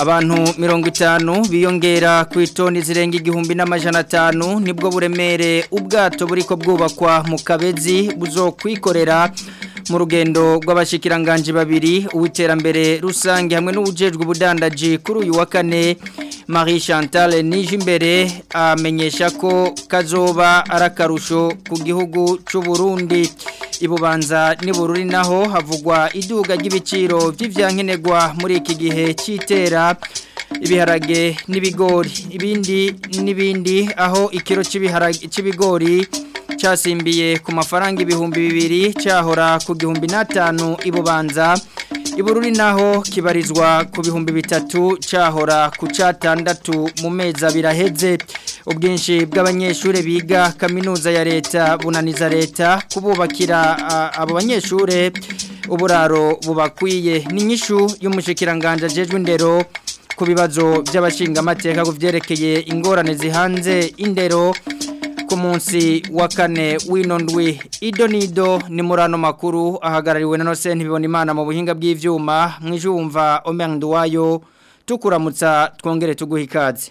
abantu mirongo itanu biyongera ku itoni zirenga igihumbi n'amajana atanu nibwo buremere ubwato buriko bwubakwa mu kabezi buzokwikorera kwikorera mu rugendo rw'abashikiranganji babiri uw'iterambere rusange hamwe n'uwujejwe ubudandaji kuri uyu wa kane Marie Chantal Nijimbere amenyesha ko kazoba arakarusho ku gihugu cy'u Burundi ibubanza n'ibururi naho havugwa iduga ry'ibiciro by'ivyankenerwa muri iki gihe cy'itera ibiharage n'ibigori ibindi n'ibindi aho ikiro cy'ibigori cyasimbiye ku mafaranga ibihumbi bibiri cyahora ku gihumbi n'atanu ibubanza ibururi naho kibarizwa ku bihumbi bitatu cyahora ku cyatandatu mu mezi abiri ubwinshi bw'abanyeshuri biga kaminuza ya leta bunaniza leta kububakira abo banyeshuri uburaro bubakwiye ni inyishu y'umushikiranganje ajejwe indero ku bibazo by'abashingamateka ku byerekeye ingorane zihanze indero ku munsi wa kane w'ino ndwi ido n'ido ni muri ano makuru ahagarariwe na nose ntibibona imana mu buhinga bw'ibyuma mwijumva omeyandu wayo tukuramutsa twongere tuguhe ikaze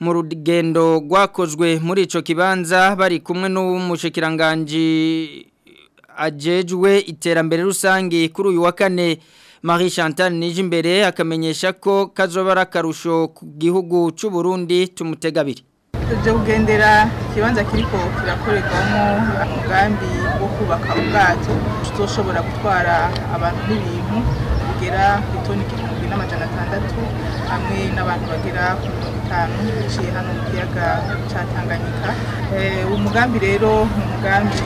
mu rugendo rwakozwe muri icyo kibanza bari kumwe n'umushyikiranganje ajejwe iterambere rusange kuri uyu wa kane Marie Chantal Nijimbere akamenyesha ko kazoba akarusho ku gihugu cy'u Burundi tumutegabiri tujya kugendera ikibanza kiriko kirakorerwamo umugambi wo kubaka ubwato tutoshobora gutwara abantu n'ibintu bigera ku itoni n'amajana atandatu hamwe n'abantu bagera ku mirongo itanu biciye hano mu kiyaga cya tanganyika mugambi rero ni umugambi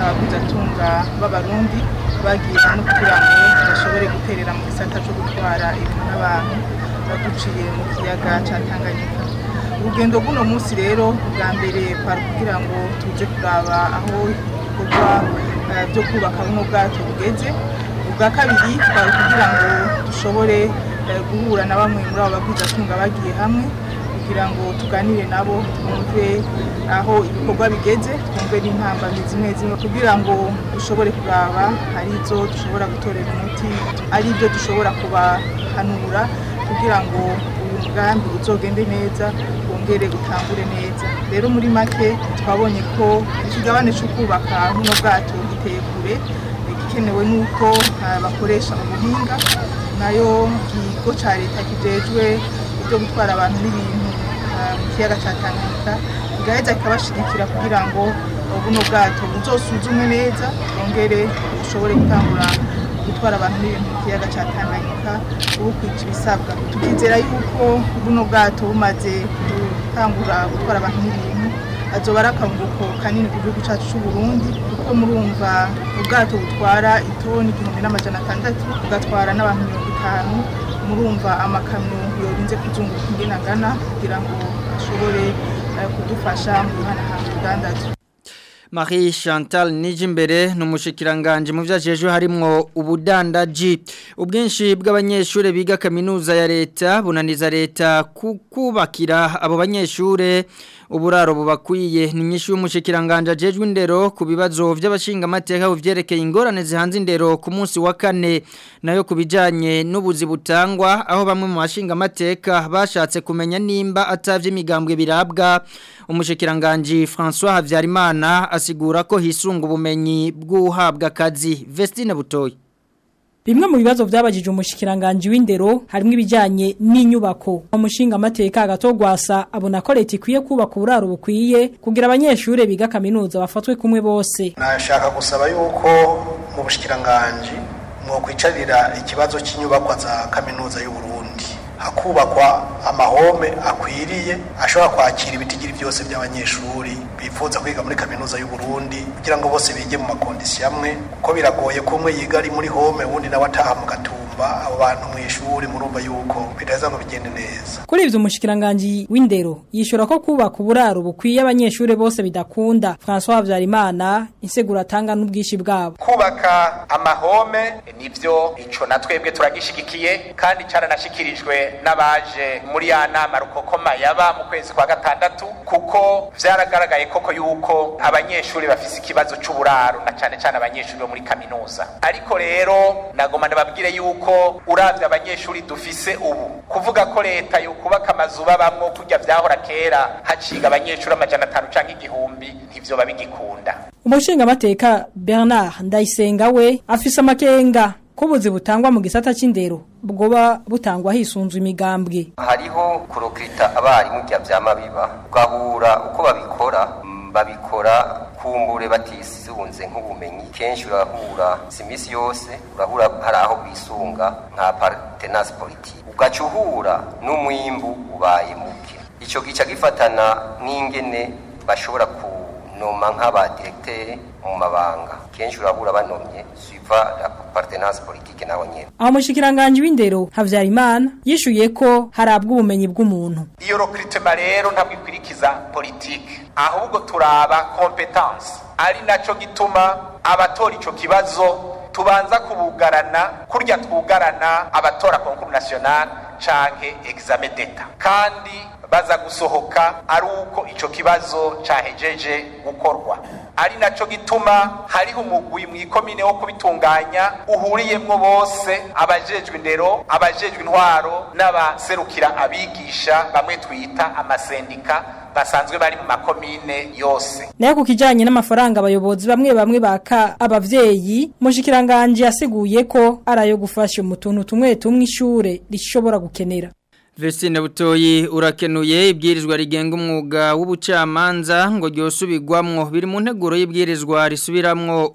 abaguzatunga b'abarundi bagiye hano kugira ngo bashobore guterera mu gisata cyo gutwara ibintu n'abantu baduciye mu kiyaga cya tanganyika urugendo rw'uno munsi rero bwa mbere twari kugira ngo tuje kuraba aho ibikorwa byo kubaka buno bwato bugeze ubwa kabiri twari kugira ngo dushobore Eh, guhura na bamwe muri abo bakwizatunga bagiye hamwe kugira ngo tuganire nabo twumve aho ibikorwa bigeze twumve n'impambamizi zimwe zimwe kugira ngo dushobore kuraba hari ibyo dushobora gutorera umuti ari ibyo dushobora kubahanura kugira ngo uyu mugambi uzogende neza wongere utangure neza rero muri make twabonye ko ikigabane cyo kubaka buno bwato giteye kure ibikenewe ni uko eh, bakoresha ubuhinga nayo ikigo cya leta kijejwe ibyo gutwara abantu n'ibintu eh, mu kiyaga cya tanganyika igaheza ikabashyigikira kugira ngo buno bwato buzosuzumwe neza bongere bushobore gutangura gutwara abantu n'ibintu mu kiyaga cya tanganyika bukwita ibisabwa tukizera yuko buno bwato bumaze gutangura gutwara abantu n'ibintu azoba ari akanguko kanini ku gihugu cyacu cy'u Burundi kuko murumva ubwato butwara itoni igihumbi n'amajana atandatu bugatwara n'abantu mirongo itanu murumva amakamyo yorinze kuzunguruka ingena agana kugira ngo ashobore eh, kudufasha mu ruhanahanga ubwandazi Marie Chantal Nijimbere numushikiranganje mu vyajeje harimo ubudandaji ubwinshi bw'abanyeshure biga kaminuza ya leta bunaniza leta kukubakira abo banyeshure uburaro bubakwiye ni nyinshi y'umushikiranganje ajejwe indero ku bibazo by'abashinga amateka bivyerekeye ingorane zihanze indero ku munsi wa kane nayo kubijanye n'ubuzi butangwa aho bamwe mu bashinga amateka bashatse kumenya nimba atavye imigambwe birabwa umushikiranganji François Havyarimana asigura ko hisunga ubumenyi bw'uhabwa akazi Vestine Butoyi Bimwe mu bibazo byabajije umushikiranganje w'indero harimo ibijyanye n'inyubako. Umushinga amateka agatogwasa gwasa abona ko leta ikwiye kubaka uburaro bukwiye kugira abanyeshuri biga kaminuza bafatwe kumwe bose. Nashaka gusaba yuko mu bushikiranganje mwo kwicarira ikibazo cy'inyubako za kaminuza y'u hakubakwa amahome akwiriye ashobora kwakira ibitigiri byose by'abanyeshuri bifuza kwiga muri kaminuza y'u Burundi kugira ngo bose bige mu makondisiyo amwe kuko biragoye ko umwe yiga ari muri home uwundi nawe ataha mu gatumba abo bantu mu ishuri murumva yuko bitaza ngo bigende neza kuri ibyo umushikiranganji w'indero yishura ko kubaka uburaro bukwiye abanyeshuri bose bidakunda François Habyarimana insegura atanga n'ubwishi bwabo kubaka amahome nivyo ico natwebwe turagishigikiye kandi caranashikirijwe n'abaje muri ya nama rukokoma yaba mu kwezi kwa gatandatu kuko byaragaragaye koko yuko abanyeshuri bafite ikibazo cy'uburaro na cyane cyane abanyeshuri bo muri kaminuza ariko rero nagomba ndababwire yuko urabye abanyeshuri dufise ubu kuvuga ko leta yo kubaka amazu babamwo kujya byahora kera haciga abanyeshuri amajana atanu cyangwa igihumbi ntibyo babigikunda Umushingamateka bernard ndayisenga we afise amakenga ko butangwa mu gisata cy'indero bwoba butangwa hisunzwe imigambwe hariho kurokita abarimu bya byama biba ugahura uko babikora babikora kumbure batisunze nk'ubumenyi kenshi urahura si yose urahura hari aho bisunga nka paritenasi politiki ugaca n'umwimbu ubaye muke icyo gica gifatana n'ingene bashobora ku nomanka ba diregiteri mu mabanga kenshi urabura banomye suiva la partenance politique naho nyene aho mushikiranganje w'indero Havyarimana yishuye ko harabwa ubumenyi bw'umuntu iyo recruitment rero ntabwo ikwirikiza politique ahubwo turaba competence ari naco gituma abatora icyo kibazo tubanza kubugarana kurya twugarana abatora konkuru nationale canke exame d'etat kandi baza gusohoka ari uko icyo kibazo cahejeje gukorwa ari naco gituma hariho umugwi mwikomine wo kubitunganya uhuriyemwo bose abajejwe indero abajejwe intwaro n'abaserukira abigisha bamwe twita amasendika basanzwe bari mu makomine yose nayo ku kijyanye n'amafaranga abayobozi bamwe bamwe baka ababyeyi mushikiranganje yasiguye ko arayo gufasha umutuntu tumwe tumwe ishure rishobora gukenera Vestine butoyi urakenuye ibwirizwa rigenga umwuga w'ubucamanza ngo ryosubigwamwo biri mu nteguro y'ibwirizwa risubiramwo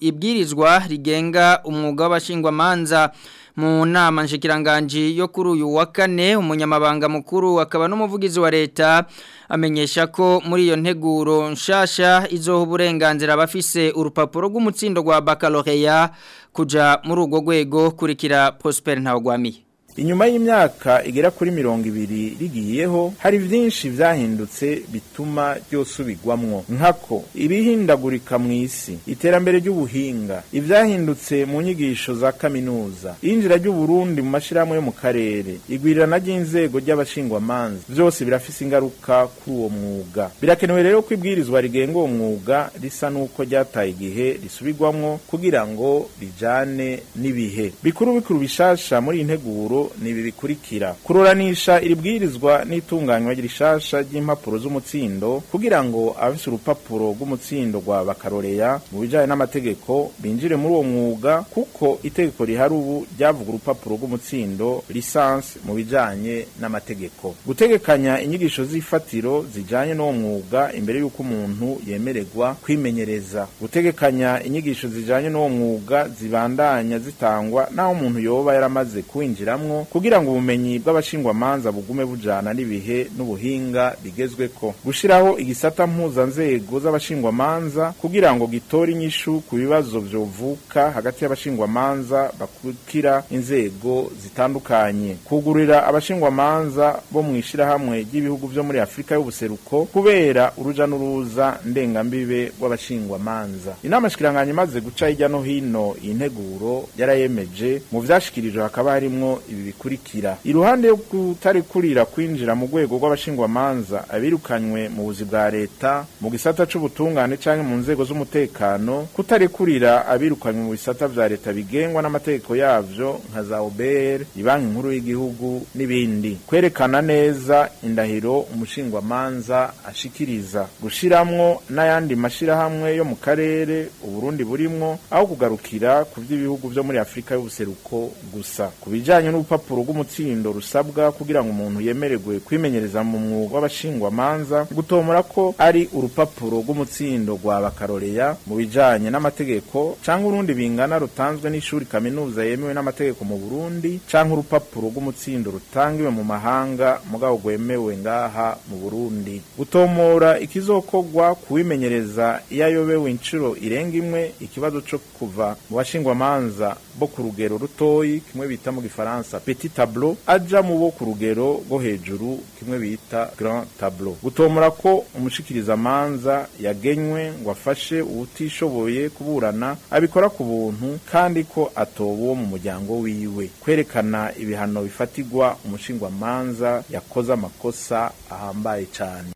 ibwirizwa rigenga umwuga w'abashingwamanza mu nama nshikiranganje yo kuri uyu wa kane umunyamabanga mukuru akaba n'umuvugizi wa leta amenyesha ko muri iyo nteguro nshasha izoha uburenganzira abafise urupapuro rw'umutsindo rwa baccalaureat kuja muri urwo rwego kurikira Prosper Ntawagwamiye inyuma y'imyaka igera kuri mirongo ibiri rigiyeho hari byinshi byahindutse bituma ryosubigwamwo nkako ibihindagurika mu isi iterambere ry'ubuhinga ibyahindutse mu nyigisho za kaminuza iyinjira ry'uburundi mu mashyirahamwe yo mu karere igwirirana ry'inzego ry'abashingwamanza byose birafise ingaruka kuri uwo mwuga birakenewe rero ko ibwirizwa rigenga uwo mwuga risa n'uko ryataye igihe risubigwamwo kugira ngo rijane n'ibihe bikuru bikuru bishasha muri iyi nteguro ibibazo ni ibi bikurikira kururanisha iribwirizwa bwirizwa n'itunganywa rishasha ry'impapuro z'umutsindo kugira ngo abafite urupapuro rw'umutsindo rwa bakaroreya mu bijyanye n'amategeko binjire muri uwo mwuga kuko itegeko rihari ubu ryavuga urupapuro rw'umutsindo lisansi mu bijyanye n'amategeko gutegekanya inyigisho z'ifatiro zijyanye n'uwo mwuga imbere y'uko umuntu yemererwa kwimenyereza gutegekanya inyigisho zijyanye n'uwo mwuga zibandanya zitangwa n'aho umuntu yoba yaramaze kwinjiramo bavamo kugira ngo ubumenyi bw'abashingwamanza bugume bujana n'ibihe n'ubuhinga bigezwe ko Gushyiraho igisata mpuzanzego z'abashingwamanza kugira ngo gitore inyishu ku bibazo vyovuka hagati y'abashingwamanza bakurikira inzego zitandukanye kugurira abashingwamanza bo mu ishirahamwe ry'ibihugu byo muri afurika y'ubuseruko kubera uruja n'uruza ndengambibe rw'abashingwamanza inama shikiranganya imaze guca hirya no hino iyi nteguro yarayemeje mu vyashikirijwe hakaba harimo ibi bikurikira iruhande yo kutarikurira kwinjira mu rwego rw'abashingwamanza abirukanywe mu buzi bwa leta mu gisata cy'ubutungane cyangwa mu nzego z'umutekano kutarekurira abirukanywe mu bisata bya leta bigengwa n'amategeko yabyo nka za OBR ibanki nkuru y'igihugu n'ibindi kwerekana neza indahiro umushingwamanza ashikiriza gushiramwo n'ayandi mashyirahamwe yo mu karere uburundi burimo aho kugarukira ku by'ibihugu byo muri afurika y'ubuseruko gusa ku bijyanye n'ubupa urupapuro rw'umutsindo rusabwa kugira ngo umuntu yemererwe kwimenyereza mu mwuga w'abashingwamanza gutomora ko ari urupapuro rw'umutsindo rwa bakaroreya mu bijyanye n'amategeko cyangwa urundi bingana rutanzwe n'ishuri kaminuza yemewe n'amategeko mu burundi cyangwa urupapuro rw'umutsindo rutangiwe mu mahanga mugabo rwemewe ngaha mu burundi gutomora ikizokorwa kuwimenyereza iyo ayobewe inshuro irenga imwe ikibazo cyo kuva mu bashingwamanza bo ku rugero rutoyi kimwe bita mu gifaransa petit tableau ajya mu bo ku rugero rwo hejuru kimwe bita grand tableau gutomora ko umushikirizamanza yagenywe ngo afashe uwutishoboye kuburana abikora ku buntu kandi ko atoba mu muryango wiwe kwerekana ibihano bifatigwa umushingwamanza yakoze amakosa ahambaye cyane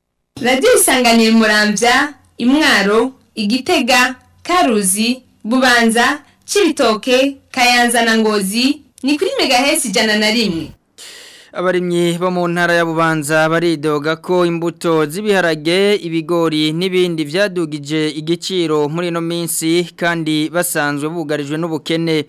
radiyo isanganira murambya imwaro igitega karuzi bubanza cibitoke kayanza na ngozi ni kuri megahesi ijana na rimwe bo mu ntara y'abubanza baridoga ko imbuto z'ibiharage ibigori n'ibindi byadugije igiciro muri ino minsi kandi basanzwe bugarijwe n'ubukene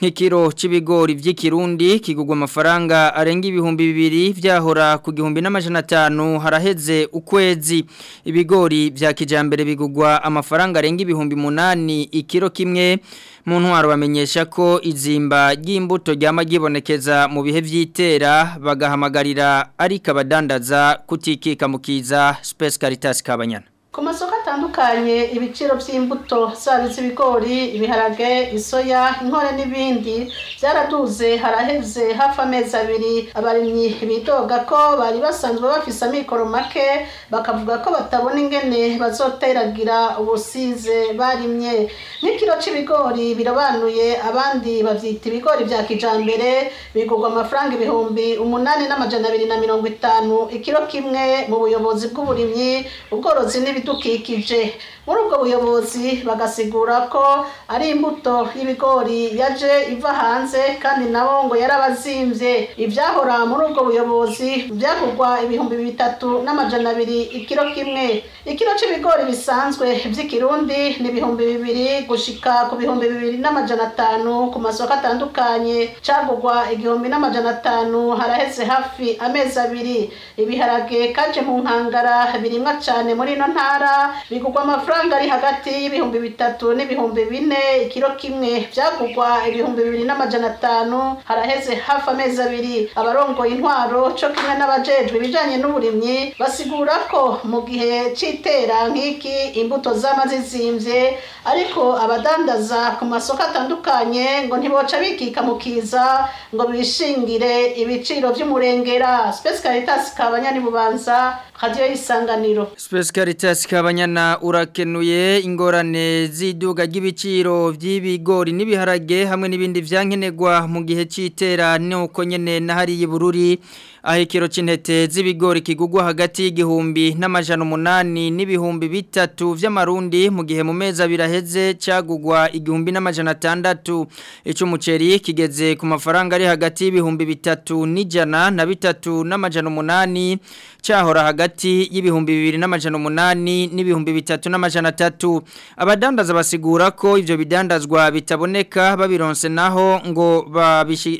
nk'ikiro cy'ibigori by'ikirundi kigugwa amafaranga arenga ibihumbi bibiri byahora ku gihumbi n'amajana atanu haraheze ukwezi ibigori bya kijambere bigugwa amafaranga arenga ibihumbi munani ikiro kimwe mu ntwaro bamenyesha ko izimba ry'imbuto ryama ryibonekeza mu bihe by'itera bagahamagarira ariko abadandaza kutikika mu kiza sipesi karitasi kabanyana ku hatandukanye ibiciro by'imbuto zaba iz'ibigori ibiharage isoya inkore n'ibindi byaraduze haraheze hafi amezi abiri abarimyi bidoga ko bari basanzwe bafise amikoro make bakavuga ko batabona ingene bazoteragira ubusize barimye n'ikiro cyibigori birobanuye abandi bavyita ibigori bya kijambere bigurwa amafaranga ibihumbi umunani n'amajana abiri na mirongo itanu ikiro kimwe mu buyobozi bw'uburimyi ubworozi n'ibidukikije yabashikije muri ubwo buyobozi bagasigura ko ari imbuto y'ibigori yaje iva hanze kandi nabo ngo yarabazimvye ivyahora muri ubwo buyobozi vyagurwa ibihumbi bitatu n'amajana abiri ikiro kimwe ikiro c'ibigori bisanzwe by'ikirundi ni ibihumbi bibiri gushika ku bihumbi bibiri n'amajana atanu ku masoko atandukanye cagurwa igihumbi n'amajana atanu haraheze hafi amezi abiri ibiharage kaje mu nkangara birimwa cane muri ino ntara bigurwa amafaranga ari hagati y'ibihumbi bitatu n'ibihumbi bine ikiro kimwe byagurwa ibihumbi bibiri n'amajana atanu haraheze hafi amezi abiri abarongoye intwaro cyo kimwe n'abajejwe ibijyanye n'uburimyi basigura ko mu gihe cy'itera nk'iki imbuto z’amazizimbye, ariko abadandaza ku masoko atandukanye ngo ntiboca bikika mu kiza ngo bishingire ibiciro by'umurengera sipesikarita sikabanya n'ibubanza radio isanganiro Space Caritas kabanyana urakenuye ingorane ziduga ry'ibiciro by'ibigori n'ibiharage hamwe n'ibindi byankenerwa mu gihe cy'itera nuko nyene nahari y'ubururi ahikiro c'intete z'ibigori kigugwa hagati y'igihumbi n'amajana umunani n'ibihumbi bitatu vy'amarundi mu gihe mu mezi abiri aheze na igihumbi n'amajana atandatu ic'umuceri kigeze ku mafaranga ari hagati y'ibihumbi bitatu n'ijana na bitatu n'amajana umunani cahora hagati y'ibihumbi bibiri n'amajana umunani n'ibihumbi bitatu n'amajana atatu abadandaza basigura ko ivyo bidandazwa bitaboneka babironse naho ngo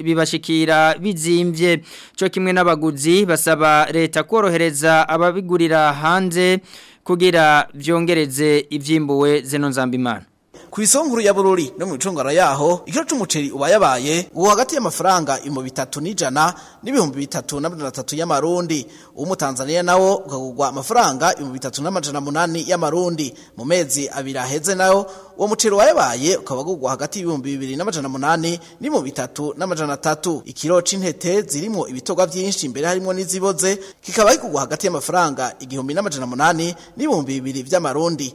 bibashikira bizimvye co kimwe n'abaguzi basaba leta korohereza ababigurira hanze kugira byongereze ibyimbuwe zino nzambimana ku isonkuru ya bururi no mu icungara yaho ikiro c'umuceri ubayabaye uwo hagati y'amafaranga ibihumbi bitatu n'ijana n'ibihumbi bitatu na mirongo umu Tanzania umutanzaniya nawo ukagurwa amafaranga ibihumbi bitatu n'amajana munani y'amarundi mu mezi abiri aheze nayo uwo muceri wayabaye ukaba gugwa hagati y'ibihumbi bibiri n'amajana umunani n'ibihumbi bitatu n'amajana atatu ikiro c'intete zirimo ibitogwa vyinshi imbere harimo n'iziboze kikaba kigugwa hagati y'amafaranga igihumbi n'amajana munani n'ibihumbi bibiri vy'amarundi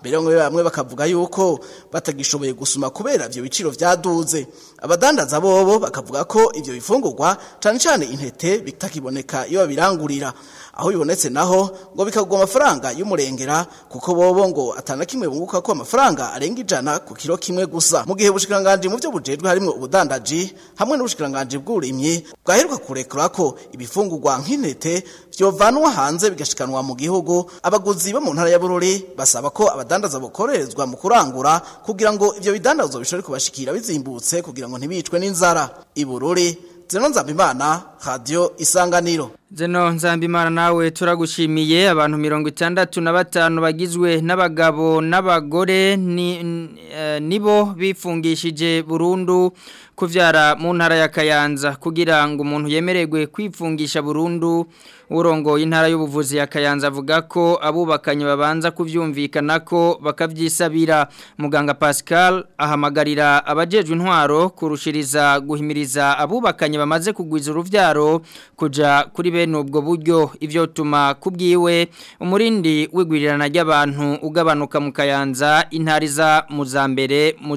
mbere bamwe bakavuga yuko batagishoboye gusuma kubera ivyo biciro byaduze abadandaza bobo bakavuga ko ibyo bifungurwa cane cane intete bitakiboneka iyo babirangurira aho bibonetse naho ngo bikagwa amafaranga y'umurengera kuko bobo ngo atana kimwe bunguka ko amafaranga arenga ijana ku kiro kimwe gusa mu gihe ubushikiranganje mu byo bujejwe harimo ubudandaji hamwe n'ubushikiranganje bw'urimyi bwaheruka kurekura ko ibifungurwa nk'intete byovanwa hanze bigashikanwa mu gihugu abaguzi bo mu ntara ya Bururi basaba ko abadandaza bokorezwa mu kurangura kugira ngo ibyo bidandazo bishobore kubashikira bizimbutse kugira ngo ntibicwe n'inzara i Bururi Zinonzabimana Radio Isanganiro Zeno Nzambimana nawe turagushimiye abantu mirongo itandatu na batanu bagizwe n'abagabo n'abagore nibo eh, bifungishije burundu kubyara mu ntara ya Kayanza kugira ngo umuntu yemererwe kwifungisha burundu urongo intara y'ubuvuzi ya Kayanza avuga ko abubakanye babanza kubyumvikana ko bakabyisabira muganga Pascal ahamagarira abajejwe intwaro kurushiriza guhimiriza abubakanye bamaze kugwiza uruvyaro kuja kuri bene ubwo buryo ibyo tuma kubwiwe umurindi w'igwirirana ry'abantu ugabanuka mu kayanza intariza mu za mbere mu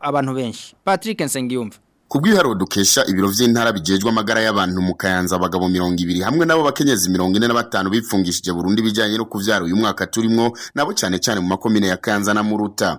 abantu benshi patrick nsengiyumva ku bwihariro dukesha ibiro by'intara bigejwe amagara y'abantu mu kayanza abagabo mirongo ibiri hamwe nabo bakenyezi mirongo ine na batanu bipfungishije burundu ibijyanye no kubyara uyu mwaka turimo nabo cyane cyane mu makomine ya kayanza na muruta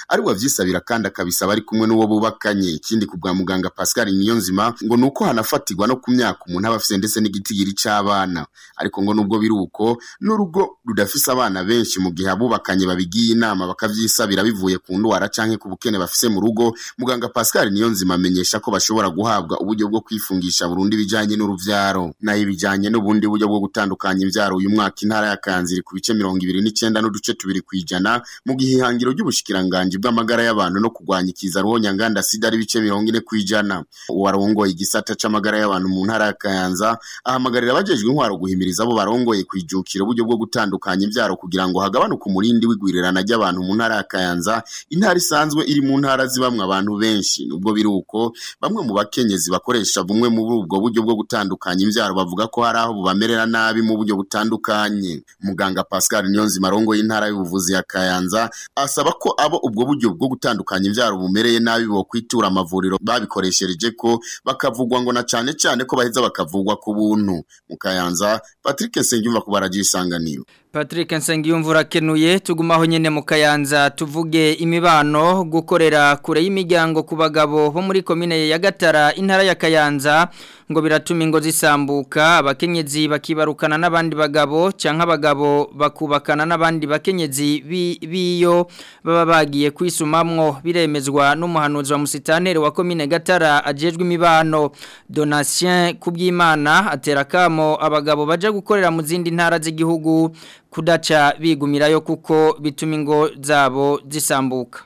ari wavyisabira kandi akabisaba ari kumwe n'uwo bubakanye ikindi ku bwa muganga Pascal Niyonzima ngo ni uko hanafatirwa no ku myaka umuntu aba afite ndetse n'igitigiri cy'abana ariko ngo nubwo biri uko n'urugo rudafise abana benshi mu gihe abubakanye babigiye inama bakavyisabira bivuye ku ndwara canke ku bukene bafise mu rugo muganga Pascal Niyonzima amenyesha ko bashobora guhabwa uburyo bwo kwifungisha burundu ibijanye n’urubyaro nayo ibijyanye n'ubundi buryo bwo gutandukanya imvyaro Intwaro uyu mwaka intara ya kanziri ku bice mirongo ibiri n'icyenda n'uduce tubiri ku ijana mu gihe ihangiro ry'ubushikiranganji bw'amagara y'abantu no kurwanya ikiza ruhonyanganda sida ari bice mirongo ine ku ijana uwarongoye igisata c'amagara y'abantu mu ntara ya Kayanza ahamagarira abajejwe intwaro guhimiriza abo barongoye kwijukira uburyo bwo gutandukanya imbyaro kugira ngo hagabanuke umurindi w'igwirirana ry'abantu mu ntara ya Kayanza intara isanzwe iri mu ntara zibamwe abantu benshi nubwo biri uko bamwe mu bakenyezi bakoresha bumwe muri ubwo buryo bwo gutandukanya imbyaro bavuga ko hari aho bubamerera nabi mu buryo butandukanye butandukanye muganga pascal niyonzima marongo y'intara y'ubuvuzi ya kayanza asaba ko abo ubwo buryo bwo gutandukanya imbyaro bumereye nabi kwitura amavuriro babikoreshereje ko bakavugwa ngo na cyane cyane ko baheza bakavugwa ku buntu mu kayanza patrick nsengiyumva ko baragiye isanganiro Patrick Nsengiyumvura akenuye tugumaho nyine mu kayanza tuvuge imibano gukorera kure y'imiryango ku bagabo bo muri komine ya Gatara intara ya Kayanza ngo biratuma ingo zisambuka abakenyezi bakibarukana n'abandi bagabo cyangwa abagabo bakubakana n'abandi bakenyezi biyo baba bagiye kwisumamwo biremezwa n'umuhanuzi wa musitaneri wa komine Gatara ajejwe imibano Donatien Kubyimana atera kamo abagabo baje gukorera mu zindi ntara z'igihugu kudaca bigumirayo kuko bituma ingo zabo zisambuka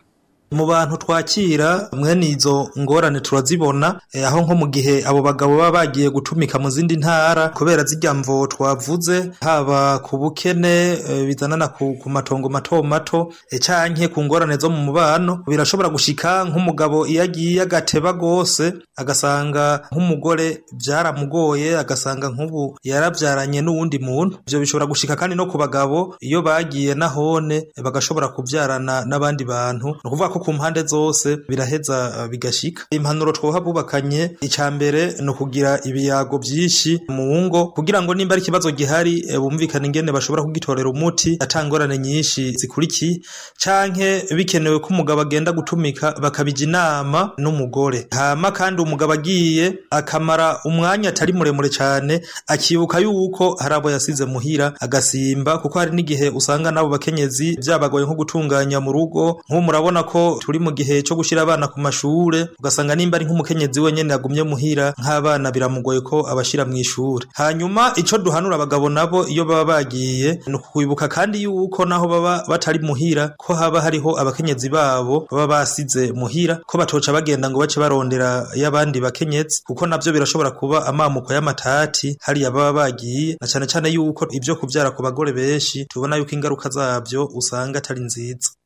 mu bantu twakira mwene izo ngorane turazibona eh, aho nko mu gihe abo bagabo baba bagiye gutumika mu zindi ntara kubera zijya mvo twavuze haba ku bukene eh, bizanana ku matongo mato mato eh, cyangwa ku ngorane zo mu mubano birashobora gushika nk'umugabo iyo agiye agateba rwose agasanga nk'umugore byaramugoye agasanga nk'ubu yarabyaranye n'uwundi muntu ibyo bishobora gushika kandi no ku bagabo iyo bagiye nahone bagashobora kubyarana n'abandi bantu ni ukuvuga ko ko ku mpande zose biraheza eh, bigashika impanuro twoha bubakanye icya mbere ni ukugira ibiyago byinshi mu ngo kugira ngo nimba ari ikibazo gihari eh, bumvikane ingene bashobora kugitorera umuti atangorane nyinshi zikurikiye canke bikenewe ko umugabo agenda gutumika bakabija inama n'umugore hama kandi umugabo agiye akamara umwanya atari muremure cyane akibuka yuko hari abo yasize muhira agasimba kuko hari n'igihe usanga nabo bakenyezi byabagoye nko gutunganya mu rugo nk'ubu murabona ko ko turi mu gihe cyo gushyira abana ku mashure ugasanga nimba ari nk'umukenyezi wenyine yagumye muhira nk'abana biramugoye ko abashyira mu ishuri. hanyuma icyo duhanura abagabo nabo iyo baba bagiye ni ukwibuka kandi yuko naho baba batari muhira ko haba hariho abakenyezi babo baba basize muhira ko batoca bagenda ngo bace barondera y'abandi bakenyezi kuko nabyo birashobora kuba amamuko y'amatati hariya baba bagiye na cyane cane yuko ibyo kubyara ku bagore benshi tubona yuko ingaruka zabyo usanga atari nziza